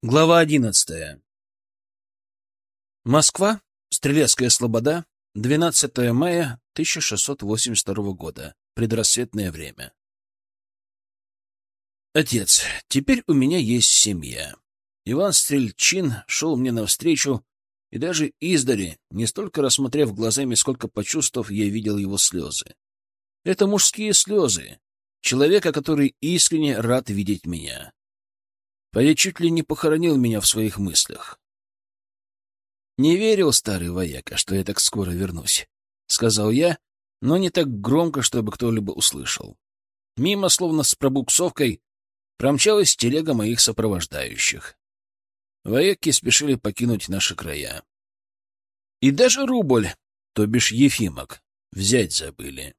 Глава одиннадцатая. Москва, Стрелецкая Слобода, 12 мая 1682 года. Предрассветное время. Отец, теперь у меня есть семья. Иван Стрельчин шел мне навстречу, и даже издали, не столько рассмотрев глазами, сколько почувствовав, я видел его слезы. Это мужские слезы, человека, который искренне рад видеть меня. Поля чуть ли не похоронил меня в своих мыслях. «Не верил старый вояка, что я так скоро вернусь», — сказал я, но не так громко, чтобы кто-либо услышал. Мимо, словно с пробуксовкой, промчалась телега моих сопровождающих. Вояки спешили покинуть наши края. И даже рубль, то бишь Ефимок, взять забыли.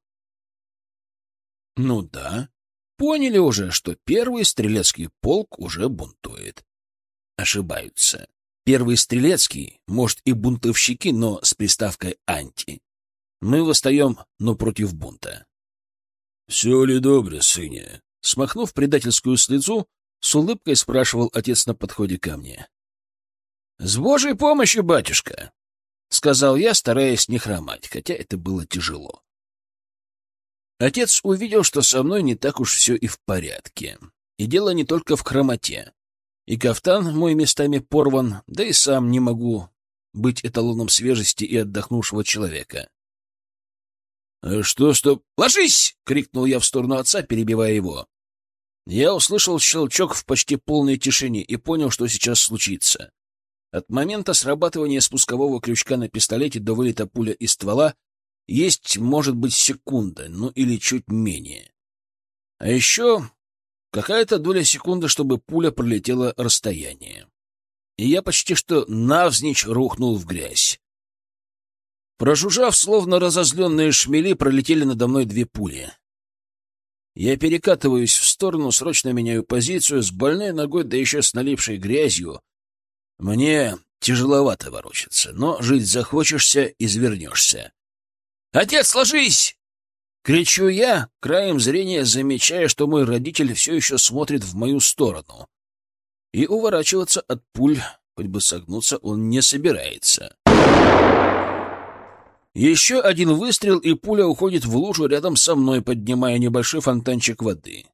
Ну да, Поняли уже, что первый стрелецкий полк уже бунтует. Ошибаются. Первый стрелецкий, может, и бунтовщики, но с приставкой «анти». Мы восстаем, но против бунта. — Все ли добре, сыне? Смахнув предательскую слезу, с улыбкой спрашивал отец на подходе ко мне. — С Божьей помощью, батюшка! — сказал я, стараясь не хромать, хотя это было тяжело. Отец увидел, что со мной не так уж все и в порядке. И дело не только в хромоте. И кафтан мой местами порван, да и сам не могу быть эталоном свежести и отдохнувшего человека. «А что, что...» «Ложись!» — крикнул я в сторону отца, перебивая его. Я услышал щелчок в почти полной тишине и понял, что сейчас случится. От момента срабатывания спускового крючка на пистолете до вылета пуля из ствола есть, может быть, секунда, ну или чуть менее. А еще какая-то доля секунды, чтобы пуля пролетела расстояние. И я почти что навзничь рухнул в грязь. Прожужжав, словно разозленные шмели, пролетели надо мной две пули. Я перекатываюсь в сторону, срочно меняю позицию, с больной ногой, да еще с налившей грязью. Мне тяжеловато ворочаться, но жить захочешься — извернешься. «Отец, ложись!» Кричу я, краем зрения замечая, что мой родитель все еще смотрит в мою сторону. И уворачиваться от пуль, хоть бы согнуться, он не собирается. Еще один выстрел, и пуля уходит в лужу рядом со мной, поднимая небольшой фонтанчик воды.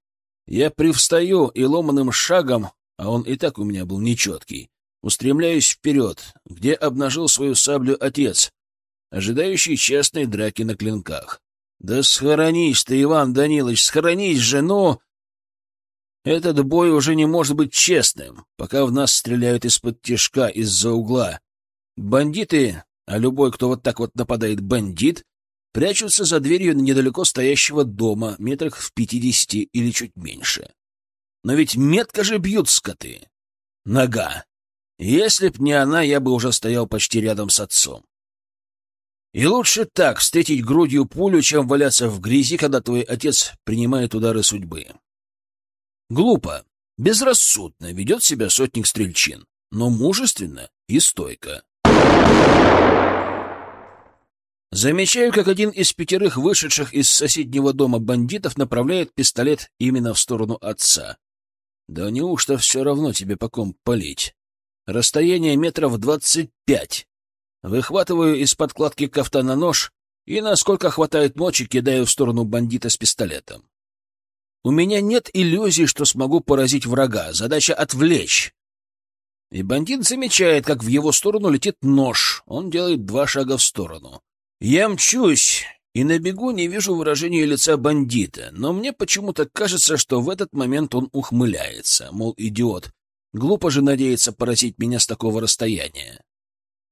Я привстаю и ломаным шагом, а он и так у меня был нечеткий, устремляюсь вперед, где обнажил свою саблю отец, ожидающий честной драки на клинках. «Да схоронись ты, Иван Данилович, схоронись же, ну!» Этот бой уже не может быть честным, пока в нас стреляют из-под тишка, из-за угла. Бандиты, а любой, кто вот так вот нападает бандит, прячутся за дверью недалеко стоящего дома, метрах в пятидесяти или чуть меньше. Но ведь метко же бьют скоты. Нога. Если б не она, я бы уже стоял почти рядом с отцом. И лучше так встретить грудью пулю, чем валяться в грязи, когда твой отец принимает удары судьбы. Глупо, безрассудно ведет себя сотник Стрельчин, но мужественно и стойко. Замечаю, как один из пятерых вышедших из соседнего дома бандитов направляет пистолет именно в сторону отца. Да неужто все равно тебе по ком палить? Расстояние метров двадцать пять. Выхватываю из подкладки кафтана нож и, насколько хватает мочи, кидаю в сторону бандита с пистолетом. У меня нет иллюзий, что смогу поразить врага. Задача — отвлечь. И бандит замечает, как в его сторону летит нож. Он делает два шага в сторону. Я мчусь, и на бегу не вижу выражения лица бандита, но мне почему-то кажется, что в этот момент он ухмыляется, мол, идиот. Глупо же надеяться поразить меня с такого расстояния.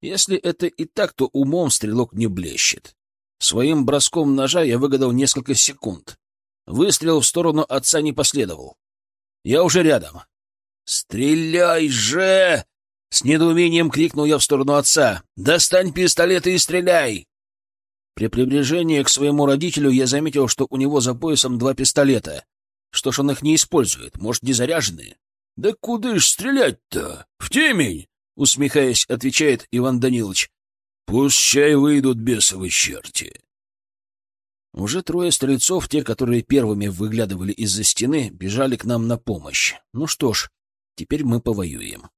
Если это и так, то умом стрелок не блещет. Своим броском ножа я выгадал несколько секунд. Выстрел в сторону отца не последовал. Я уже рядом. «Стреляй же!» С недоумением крикнул я в сторону отца. «Достань пистолет и стреляй!» При приближении к своему родителю я заметил, что у него за поясом два пистолета. Что ж он их не использует? Может, не заряжены? «Да куда ж стрелять-то? В темень!» — усмехаясь, отвечает Иван Данилович. — Пущай выйдут бесовы черти. Уже трое стрельцов, те, которые первыми выглядывали из-за стены, бежали к нам на помощь. Ну что ж, теперь мы повоюем.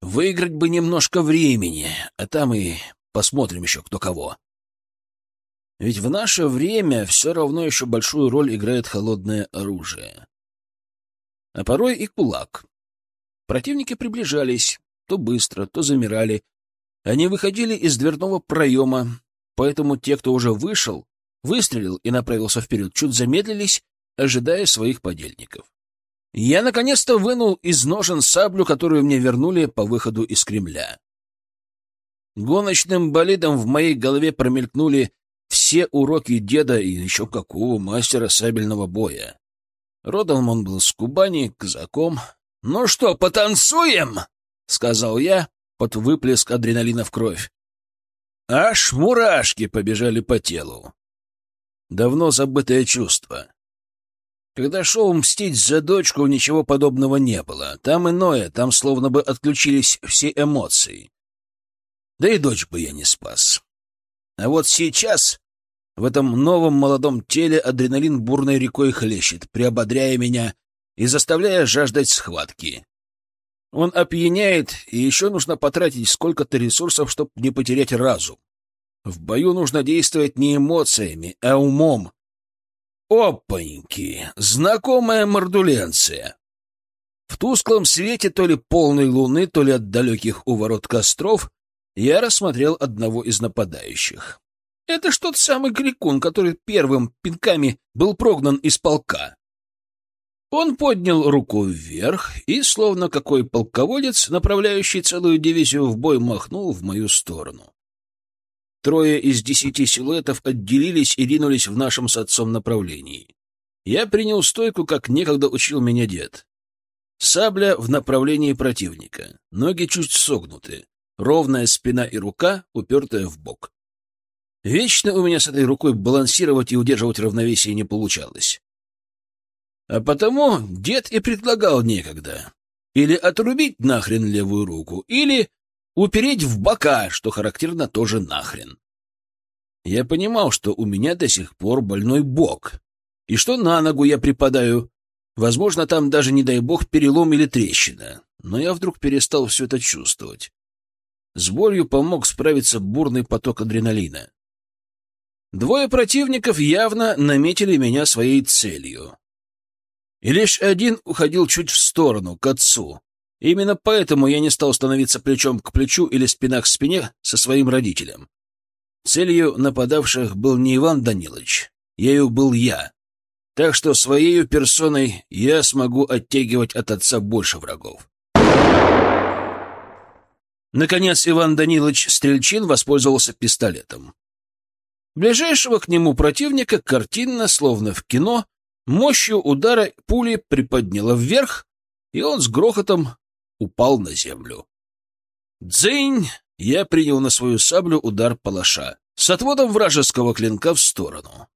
Выиграть бы немножко времени, а там и посмотрим еще кто кого. Ведь в наше время все равно еще большую роль играет холодное оружие. А порой и кулак. Противники приближались, то быстро, то замирали. Они выходили из дверного проема, поэтому те, кто уже вышел, выстрелил и направился вперед, чуть замедлились, ожидая своих подельников. Я наконец-то вынул из ножен саблю, которую мне вернули по выходу из Кремля. Гоночным болидом в моей голове промелькнули все уроки деда и еще какого мастера сабельного боя. Родом он был с Кубани, казаком. «Ну что, потанцуем?» — сказал я под выплеск адреналина в кровь. Аж мурашки побежали по телу. Давно забытое чувство. Когда шел мстить за дочку, ничего подобного не было. Там иное, там словно бы отключились все эмоции. Да и дочь бы я не спас. А вот сейчас в этом новом молодом теле адреналин бурной рекой хлещет, приободряя меня и заставляя жаждать схватки. Он опьяняет, и еще нужно потратить сколько-то ресурсов, чтобы не потерять разум. В бою нужно действовать не эмоциями, а умом, Опаньки! Знакомая мордуленция! В тусклом свете то ли полной луны, то ли от далеких у ворот костров я рассмотрел одного из нападающих. Это ж тот самый крикун, который первым пинками был прогнан из полка. Он поднял руку вверх и, словно какой полководец, направляющий целую дивизию в бой, махнул в мою сторону. Трое из десяти силуэтов отделились и ринулись в нашем с отцом направлении. Я принял стойку, как некогда учил меня дед. Сабля в направлении противника, ноги чуть согнуты, ровная спина и рука, упертая в бок. Вечно у меня с этой рукой балансировать и удерживать равновесие не получалось. А потому дед и предлагал некогда. Или отрубить нахрен левую руку, или упереть в бока, что характерно тоже нахрен. Я понимал, что у меня до сих пор больной бок, и что на ногу я припадаю. Возможно, там даже, не дай бог, перелом или трещина, но я вдруг перестал все это чувствовать. С болью помог справиться бурный поток адреналина. Двое противников явно наметили меня своей целью. И лишь один уходил чуть в сторону, к отцу, Именно поэтому я не стал становиться плечом к плечу или спина к спине со своим родителем. Целью нападавших был не Иван Данилович, ею был я. Так что своей персоной я смогу оттягивать от отца больше врагов. Наконец Иван Данилович Стрельчин воспользовался пистолетом. Ближайшего к нему противника картинно, словно в кино, мощью удара пули приподняла вверх, и он с грохотом упал на землю. «Дзынь!» Я принял на свою саблю удар палаша с отводом вражеского клинка в сторону.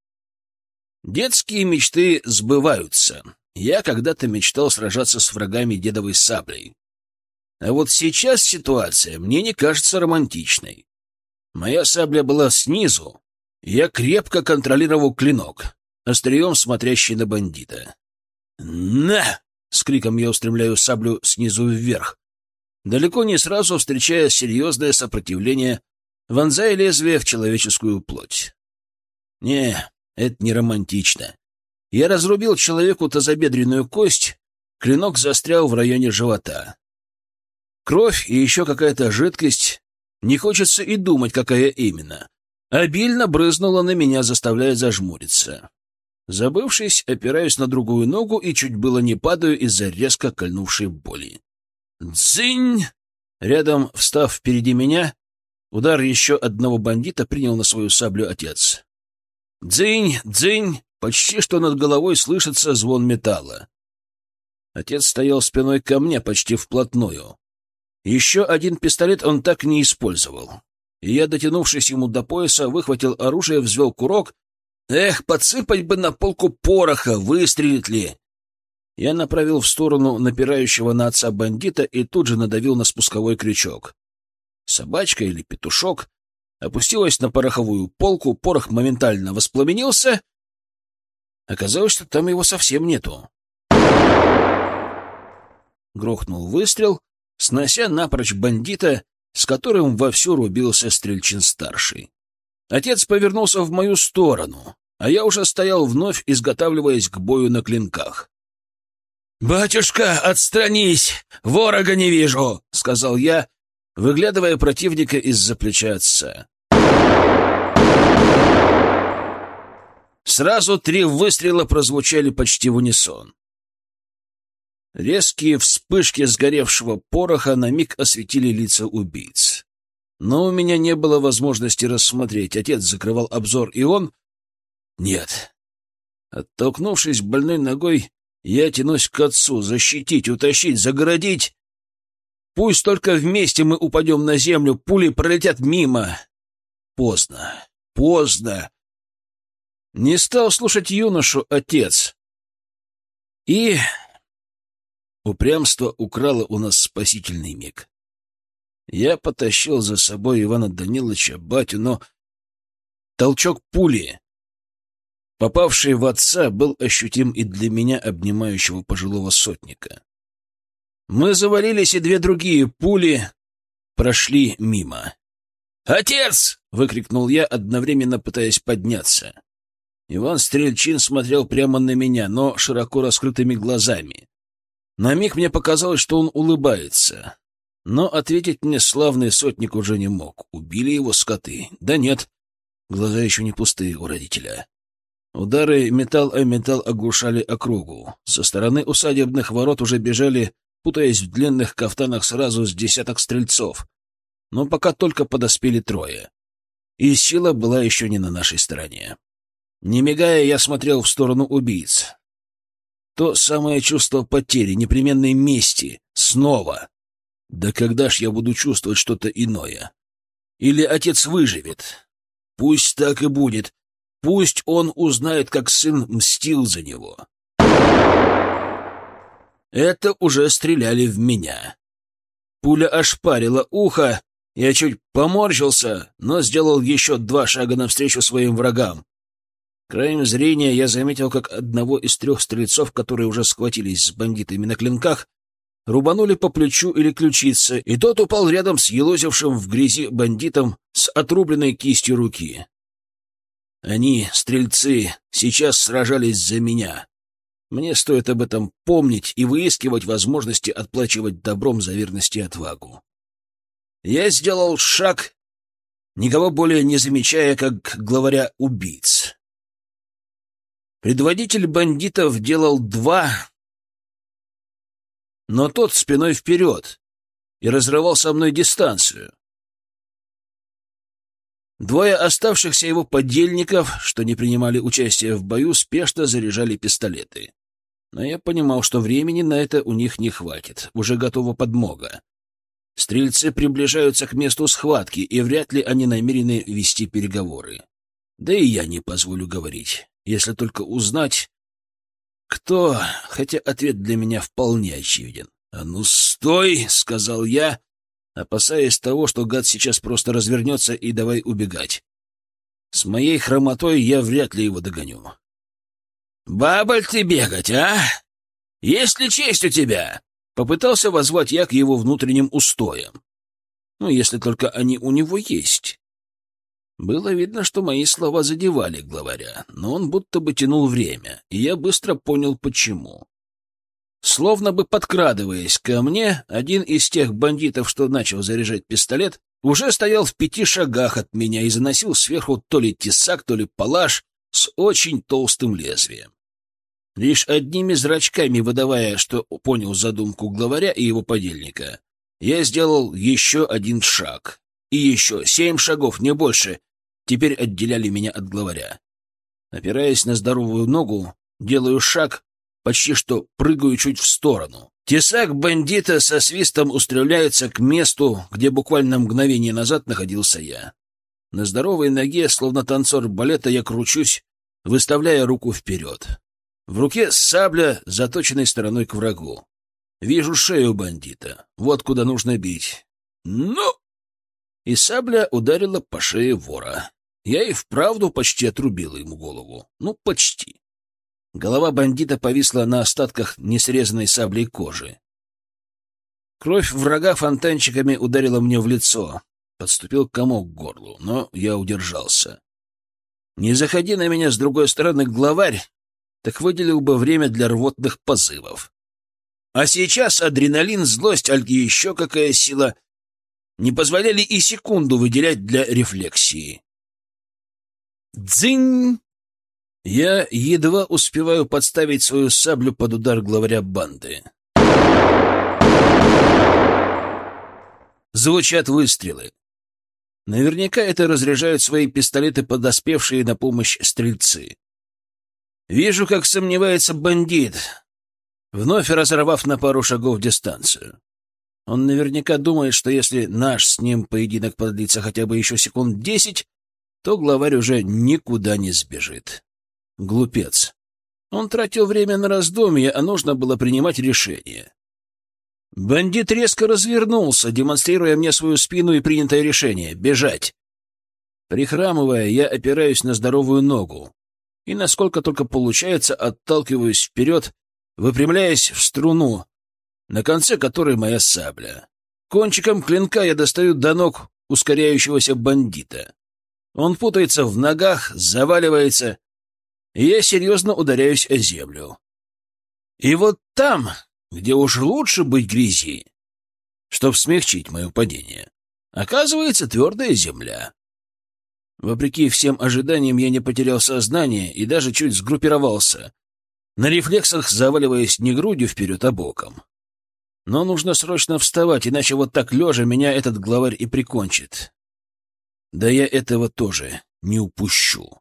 Детские мечты сбываются. Я когда-то мечтал сражаться с врагами дедовой саблей. А вот сейчас ситуация мне не кажется романтичной. Моя сабля была снизу. Я крепко контролировал клинок, острием смотрящий на бандита. «На!» С криком я устремляю саблю снизу вверх. Далеко не сразу встречая серьезное сопротивление, вонзая лезвие в человеческую плоть. Не, это не романтично. Я разрубил человеку тазобедренную кость, клинок застрял в районе живота. Кровь и еще какая-то жидкость, не хочется и думать, какая именно, обильно брызнула на меня, заставляя зажмуриться. Забывшись, опираюсь на другую ногу и чуть было не падаю из-за резко кольнувшей боли. «Дзынь!» Рядом, встав впереди меня, удар еще одного бандита принял на свою саблю отец. «Дзынь! Дзынь!» Почти что над головой слышится звон металла. Отец стоял спиной ко мне почти вплотную. Еще один пистолет он так не использовал. И я, дотянувшись ему до пояса, выхватил оружие, взвел курок Эх, подсыпать бы на полку пороха, выстрелит ли? Я направил в сторону напирающего на отца бандита и тут же надавил на спусковой крючок. Собачка или петушок опустилась на пороховую полку, порох моментально воспламенился. Оказалось, что там его совсем нету. Грохнул выстрел, снося напрочь бандита, с которым вовсю рубился Стрельчин-старший. Отец повернулся в мою сторону, а я уже стоял вновь, изготавливаясь к бою на клинках. «Батюшка, отстранись! Ворога не вижу!» — сказал я, выглядывая противника из-за плеча отца. Сразу три выстрела прозвучали почти в унисон. Резкие вспышки сгоревшего пороха на миг осветили лица убийц. Но у меня не было возможности рассмотреть. Отец закрывал обзор, и он... Нет. Оттолкнувшись больной ногой, я тянусь к отцу, защитить, утащить, загородить. Пусть только вместе мы упадем на землю, пули пролетят мимо. Поздно, поздно. Не стал слушать юношу отец. И упрямство украло у нас спасительный миг. Я потащил за собой Ивана Даниловича, батю, но толчок пули, попавший в отца, был ощутим и для меня, обнимающего пожилого сотника. Мы завалились, и две другие пули прошли мимо. «Отец!» — выкрикнул я, одновременно пытаясь подняться. Иван Стрельчин смотрел прямо на меня, но широко раскрытыми глазами. На миг мне показалось, что он улыбается. Но ответить мне славный сотник уже не мог. Убили его скоты. Да нет, глаза еще не пустые у родителя. Удары металл о металл оглушали округу. Со стороны усадебных ворот уже бежали, путаясь в длинных кафтанах сразу с десяток стрельцов. Но пока только подоспели трое. И сила была еще не на нашей стороне. Не мигая, я смотрел в сторону убийц. То самое чувство потери, непременной мести. Снова. Да когда ж я буду чувствовать что-то иное? Или отец выживет? Пусть так и будет. Пусть он узнает, как сын мстил за него. Это уже стреляли в меня. Пуля ошпарила ухо, я чуть поморщился, но сделал еще два шага навстречу своим врагам. Краем зрения я заметил, как одного из трех стрельцов, которые уже схватились с бандитами на клинках, рубанули по плечу или ключице, и тот упал рядом с елозившим в грязи бандитом с отрубленной кистью руки. Они, стрельцы, сейчас сражались за меня. Мне стоит об этом помнить и выискивать возможности отплачивать добром за верность и отвагу. Я сделал шаг, никого более не замечая, как главаря убийц. Предводитель бандитов делал два, но тот спиной вперед и разрывал со мной дистанцию. Двое оставшихся его подельников, что не принимали участия в бою, спешно заряжали пистолеты. Но я понимал, что времени на это у них не хватит, уже готова подмога. Стрельцы приближаются к месту схватки, и вряд ли они намерены вести переговоры. Да и я не позволю говорить если только узнать, кто, хотя ответ для меня вполне очевиден. «А ну, стой!» — сказал я, опасаясь того, что гад сейчас просто развернется и давай убегать. С моей хромотой я вряд ли его догоню. «Бабаль ты бегать, а? Есть ли честь у тебя?» Попытался возвать я к его внутренним устоям. Ну, если только они у него есть. Было видно, что мои слова задевали главаря, но он будто бы тянул время, и я быстро понял, почему. Словно бы подкрадываясь ко мне, один из тех бандитов, что начал заряжать пистолет, уже стоял в пяти шагах от меня и заносил сверху то ли тесак, то ли палаш с очень толстым лезвием. Лишь одними зрачками выдавая, что понял задумку главаря и его подельника, я сделал еще один шаг. И еще семь шагов, не больше, теперь отделяли меня от главаря. Опираясь на здоровую ногу, делаю шаг, почти что прыгаю чуть в сторону. Тесак бандита со свистом устремляется к месту, где буквально мгновение назад находился я. На здоровой ноге, словно танцор балета, я кручусь, выставляя руку вперед. В руке сабля, заточенной стороной к врагу. Вижу шею бандита. Вот куда нужно бить. Ну! И сабля ударила по шее вора. Я и вправду почти отрубила ему голову. Ну, почти. Голова бандита повисла на остатках несрезанной саблей кожи. Кровь врага фонтанчиками ударила мне в лицо. Подступил комок к горлу, но я удержался. Не заходи на меня с другой стороны главарь, так выделил бы время для рвотных позывов. А сейчас адреналин, злость, альги еще какая сила не позволяли и секунду выделять для рефлексии. Дзынь! Я едва успеваю подставить свою саблю под удар главаря банды. Звучат выстрелы. Наверняка это разряжают свои пистолеты подоспевшие на помощь стрельцы. Вижу, как сомневается бандит, вновь разорвав на пару шагов дистанцию. Он наверняка думает, что если наш с ним поединок продлится хотя бы еще секунд десять, то главарь уже никуда не сбежит. Глупец. Он тратил время на раздумья, а нужно было принимать решение. Бандит резко развернулся, демонстрируя мне свою спину и принятое решение — бежать. Прихрамывая, я опираюсь на здоровую ногу и, насколько только получается, отталкиваюсь вперед, выпрямляясь в струну, на конце которой моя сабля. Кончиком клинка я достаю до ног ускоряющегося бандита. Он путается в ногах, заваливается, и я серьезно ударяюсь о землю. И вот там, где уж лучше быть грязи, чтоб смягчить мое падение, оказывается твердая земля. Вопреки всем ожиданиям я не потерял сознание и даже чуть сгруппировался, на рефлексах заваливаясь не грудью вперед, а боком. Но нужно срочно вставать, иначе вот так лежа меня этот главарь и прикончит. Да я этого тоже не упущу.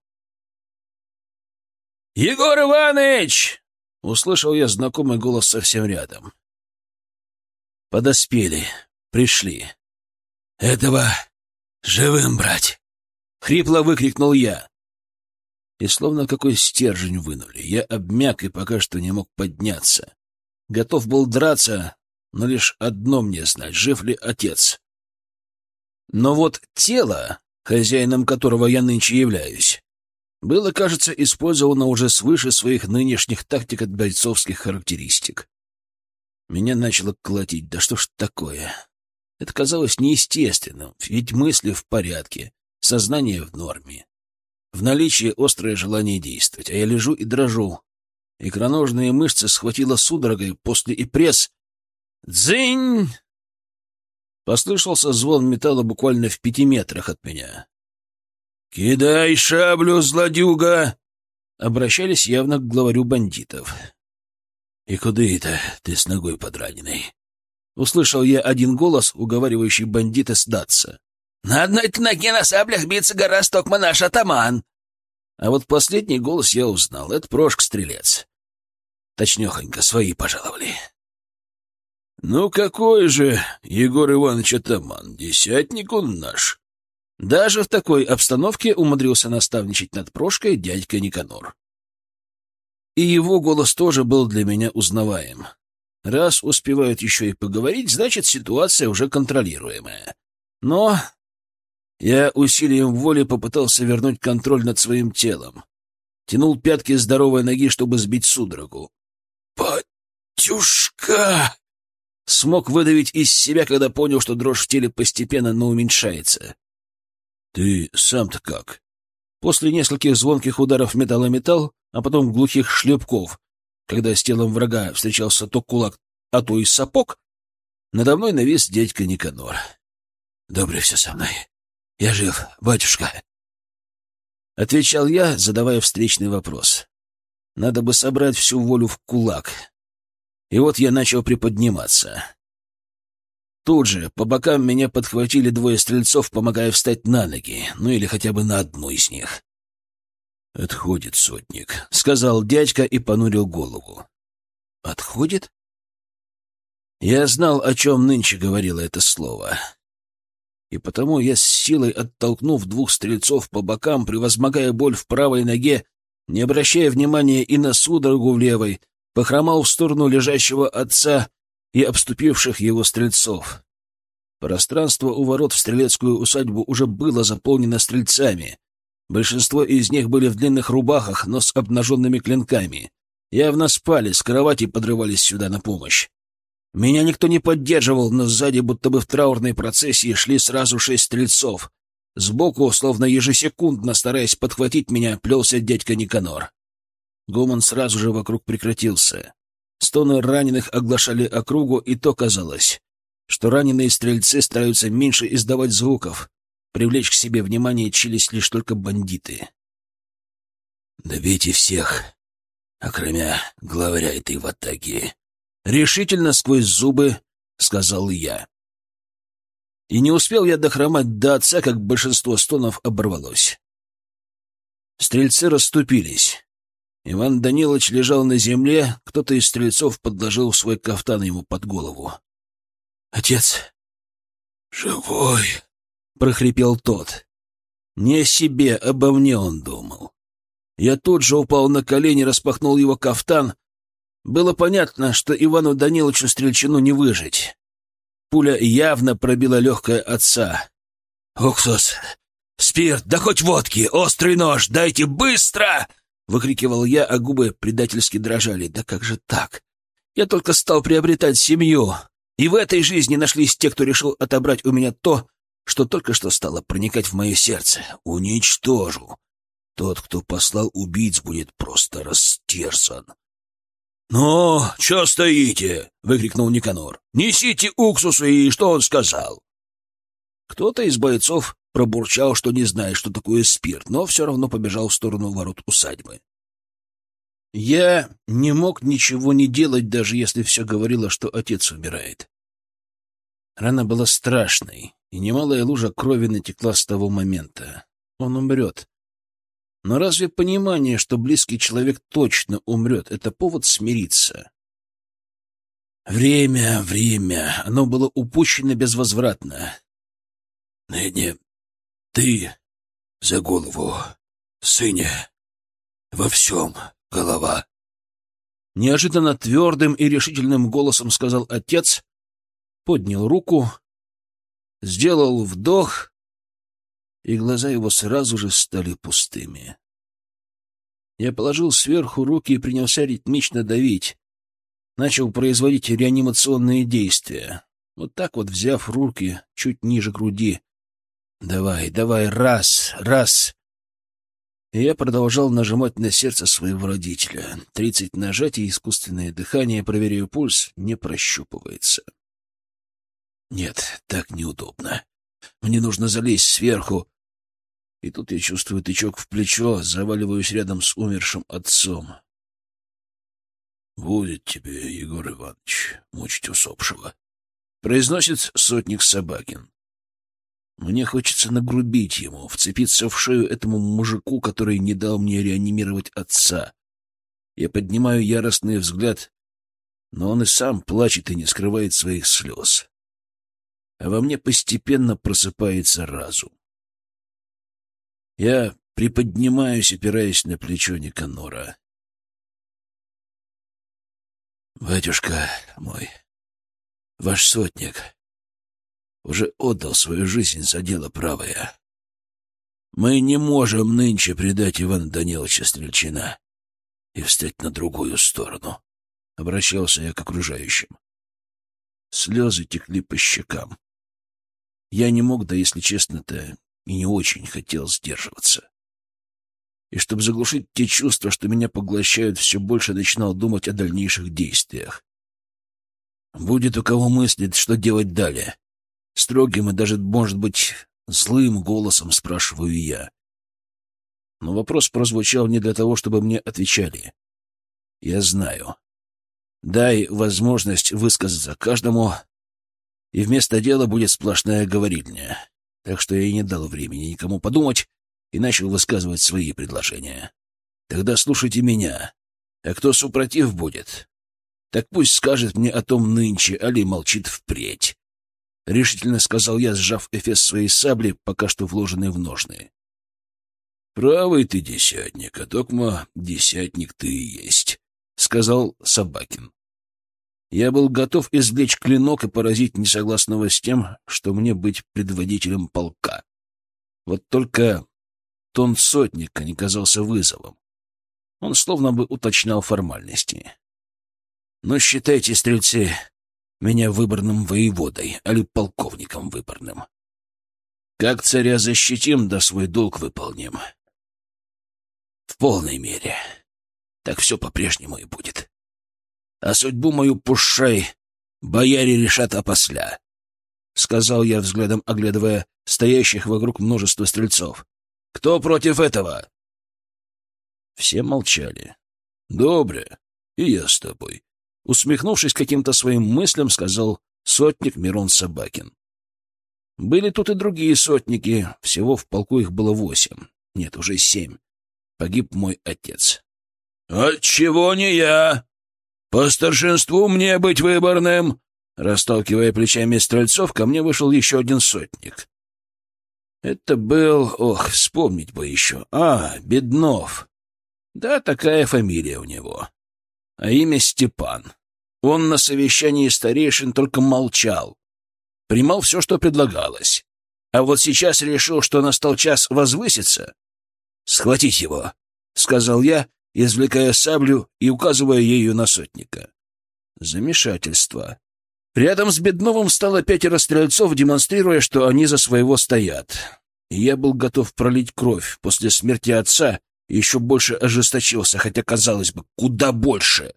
«Егор Иванович!» — услышал я знакомый голос совсем рядом. Подоспели, пришли. «Этого живым брать!» — хрипло выкрикнул я. И словно какой стержень вынули, я обмяк и пока что не мог подняться. Готов был драться, но лишь одно мне знать, жив ли отец. Но вот тело, хозяином которого я нынче являюсь, было, кажется, использовано уже свыше своих нынешних тактик от бойцовских характеристик. Меня начало колотить. Да что ж такое? Это казалось неестественным, ведь мысли в порядке, сознание в норме. В наличии острое желание действовать, а я лежу и дрожу. Икроножные мышцы схватило судорогой, после и пресс «Дзынь!» Послышался звон металла буквально в пяти метрах от меня. «Кидай шаблю, злодюга!» Обращались явно к главарю бандитов. «И куда это ты с ногой подраненной?» Услышал я один голос, уговаривающий бандита сдаться. «На одной ноге на саблях биться гораздо токма наш атаман!» А вот последний голос я узнал. Это Прошка-стрелец. Точнёхонько, свои пожаловали. «Ну какой же, Егор Иванович атаман, десятник он наш!» Даже в такой обстановке умудрился наставничать над Прошкой дядька Никанор. И его голос тоже был для меня узнаваем. Раз успевают еще и поговорить, значит, ситуация уже контролируемая. Но я усилием воли попытался вернуть контроль над своим телом. Тянул пятки здоровой ноги, чтобы сбить судорогу. «Батюшка!» Смог выдавить из себя, когда понял, что дрожь в теле постепенно, но уменьшается. «Ты сам-то как?» После нескольких звонких ударов металл-металл, а потом глухих шлепков, когда с телом врага встречался то кулак, а то и сапог, надо мной навис дядька Никанор. «Добре все со мной. Я жив, батюшка». Отвечал я, задавая встречный вопрос. Надо бы собрать всю волю в кулак, и вот я начал приподниматься. Тут же по бокам меня подхватили двое стрельцов, помогая встать на ноги, ну или хотя бы на одну из них. «Отходит сотник», — сказал дядька и понурил голову. «Отходит?» Я знал, о чем нынче говорило это слово. И потому я с силой оттолкнув двух стрельцов по бокам, превозмогая боль в правой ноге, не обращая внимания и на судорогу в левой, похромал в сторону лежащего отца и обступивших его стрельцов. Пространство у ворот в стрелецкую усадьбу уже было заполнено стрельцами. Большинство из них были в длинных рубахах, но с обнаженными клинками. Явно спали, с кровати подрывались сюда на помощь. Меня никто не поддерживал, но сзади, будто бы в траурной процессии, шли сразу шесть стрельцов. Сбоку, словно ежесекундно стараясь подхватить меня, плелся дядька Никанор. Гомон сразу же вокруг прекратился. Стоны раненых оглашали округу, и то казалось, что раненые стрельцы стараются меньше издавать звуков, привлечь к себе внимание чились лишь только бандиты. «Добейте всех, окромя главаря этой ватаги!» Решительно сквозь зубы сказал я. И не успел я дохромать до отца, как большинство стонов оборвалось. Стрельцы расступились. Иван Данилович лежал на земле, кто-то из стрельцов подложил свой кафтан ему под голову. «Отец!» «Живой!» — прохрипел тот. Не о себе, обо мне он думал. Я тут же упал на колени, распахнул его кафтан. Было понятно, что Ивану Даниловичу Стрельчину не выжить. Пуля явно пробила легкое отца. «Уксус! Спирт! Да хоть водки! Острый нож! Дайте быстро!» — выкрикивал я, а губы предательски дрожали. «Да как же так? Я только стал приобретать семью, и в этой жизни нашлись те, кто решил отобрать у меня то, что только что стало проникать в мое сердце. Уничтожу. Тот, кто послал убийц, будет просто растерзан». «Ну, что стоите?» — выкрикнул Никанор. «Несите уксус, и что он сказал?» Кто-то из бойцов пробурчал, что не знает, что такое спирт, но все равно побежал в сторону ворот усадьбы. Я не мог ничего не делать, даже если все говорило, что отец умирает. Рана была страшной, и немалая лужа крови натекла с того момента. Он умрет. Но разве понимание, что близкий человек точно умрет, это повод смириться? Время, время, оно было упущено безвозвратно. Ныне ты за голову, сыне, во всем голова. Неожиданно твердым и решительным голосом сказал отец, поднял руку, сделал вдох, и глаза его сразу же стали пустыми. Я положил сверху руки и принялся ритмично давить. Начал производить реанимационные действия. Вот так вот, взяв руки чуть ниже груди, Давай, давай, раз, раз. Я продолжал нажимать на сердце своего родителя. Тридцать нажатий, искусственное дыхание, проверяю пульс, не прощупывается. Нет, так неудобно. Мне нужно залезть сверху. И тут я чувствую тычок в плечо, заваливаюсь рядом с умершим отцом. «Будет тебе, Егор Иванович, мучить усопшего», — произносит сотник Собакин. Мне хочется нагрубить ему, вцепиться в шею этому мужику, который не дал мне реанимировать отца. Я поднимаю яростный взгляд, но он и сам плачет и не скрывает своих слез. А во мне постепенно просыпается разум. Я приподнимаюсь, опираясь на плечо Никанора. «Батюшка мой, ваш сотник», уже отдал свою жизнь за дело правое. Мы не можем нынче предать Ивана Даниловича Стрельчина и встать на другую сторону. Обращался я к окружающим. Слезы текли по щекам. Я не мог, да если честно-то, и не очень хотел сдерживаться. И чтобы заглушить те чувства, что меня поглощают, все больше начинал думать о дальнейших действиях. Будет у кого мыслить, что делать далее. Строгим и даже, может быть, злым голосом спрашиваю я. Но вопрос прозвучал не для того, чтобы мне отвечали. Я знаю. Дай возможность высказаться каждому, и вместо дела будет сплошная говорильня. Так что я и не дал времени никому подумать и начал высказывать свои предложения. Тогда слушайте меня. А кто супротив будет, так пусть скажет мне о том нынче, али молчит впредь. — решительно сказал я, сжав эфес своей сабли, пока что вложенной в ножны. — Правый ты десятник, а токма десятник ты и есть, — сказал Собакин. Я был готов извлечь клинок и поразить несогласного с тем, что мне быть предводителем полка. Вот только тон сотника не казался вызовом. Он словно бы уточнял формальности. «Ну, считайте, стрельцы, меня выборным воеводой, али полковником выборным. Как царя защитим, да свой долг выполним. В полной мере. Так все по-прежнему и будет. А судьбу мою пушай бояре решат опосля, — сказал я, взглядом оглядывая стоящих вокруг множество стрельцов. — Кто против этого? Все молчали. — Добре, и я с тобой. Усмехнувшись каким-то своим мыслям, сказал сотник Мирон Собакин. Были тут и другие сотники, всего в полку их было восемь. Нет, уже семь. Погиб мой отец. — Отчего не я? По старшинству мне быть выборным? Расталкивая плечами стрельцов, ко мне вышел еще один сотник. Это был... Ох, вспомнить бы еще. А, Беднов. Да, такая фамилия у него. А имя Степан. Он на совещании старейшин только молчал. Примал все, что предлагалось. А вот сейчас решил, что настал час возвыситься. «Схватить его», — сказал я, извлекая саблю и указывая ею на сотника. Замешательство. Рядом с Бедновым стало пятеро стрельцов, демонстрируя, что они за своего стоят. Я был готов пролить кровь. После смерти отца еще больше ожесточился, хотя, казалось бы, куда больше.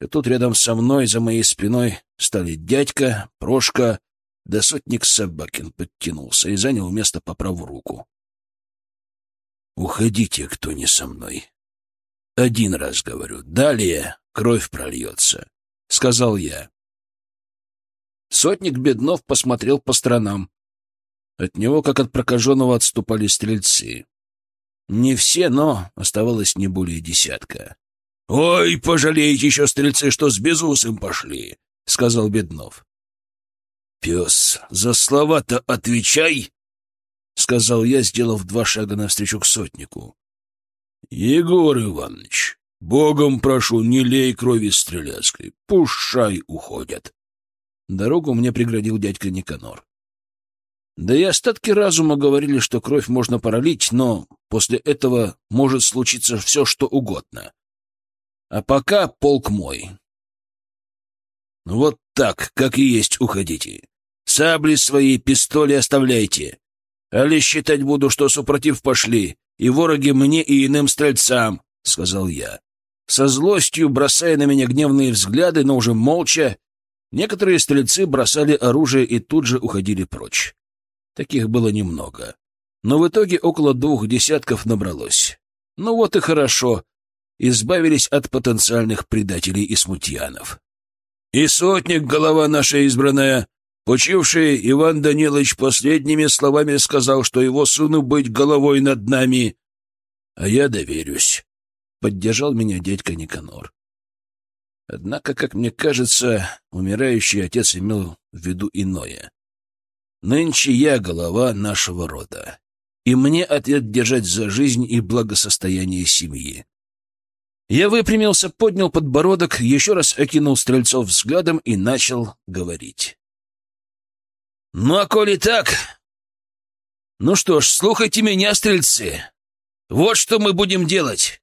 И тут рядом со мной, за моей спиной, стали дядька, Прошка, да сотник Собакин подтянулся и занял место по правую руку. «Уходите, кто не со мной. Один раз говорю, далее кровь прольется», — сказал я. Сотник Беднов посмотрел по сторонам. От него, как от прокаженного, отступали стрельцы. Не все, но оставалось не более десятка. — Ой, пожалеете еще, стрельцы, что с безусым пошли, — сказал Беднов. — Пес, за слова-то отвечай, — сказал я, сделав два шага навстречу к сотнику. — Егор Иванович, богом прошу, не лей крови стреляцкой, пушай уходят. Дорогу мне преградил дядька Никанор. Да и остатки разума говорили, что кровь можно пролить, но после этого может случиться все, что угодно. А пока полк мой. Вот так, как и есть, уходите. Сабли свои, пистоли оставляйте. Али считать буду, что супротив пошли, и вороги мне и иным стрельцам, — сказал я. Со злостью, бросая на меня гневные взгляды, но уже молча, Некоторые стрельцы бросали оружие и тут же уходили прочь. Таких было немного. Но в итоге около двух десятков набралось. Ну вот и хорошо. Избавились от потенциальных предателей и смутьянов. И сотник, голова наша избранная, почивший Иван Данилович последними словами сказал, что его сыну быть головой над нами. А я доверюсь. Поддержал меня дядька Никанор. Однако, как мне кажется, умирающий отец имел в виду иное. Нынче я голова нашего рода, и мне ответ держать за жизнь и благосостояние семьи. Я выпрямился, поднял подбородок, еще раз окинул стрельцов взглядом и начал говорить. «Ну, а коли так... Ну что ж, слухайте меня, стрельцы. Вот что мы будем делать.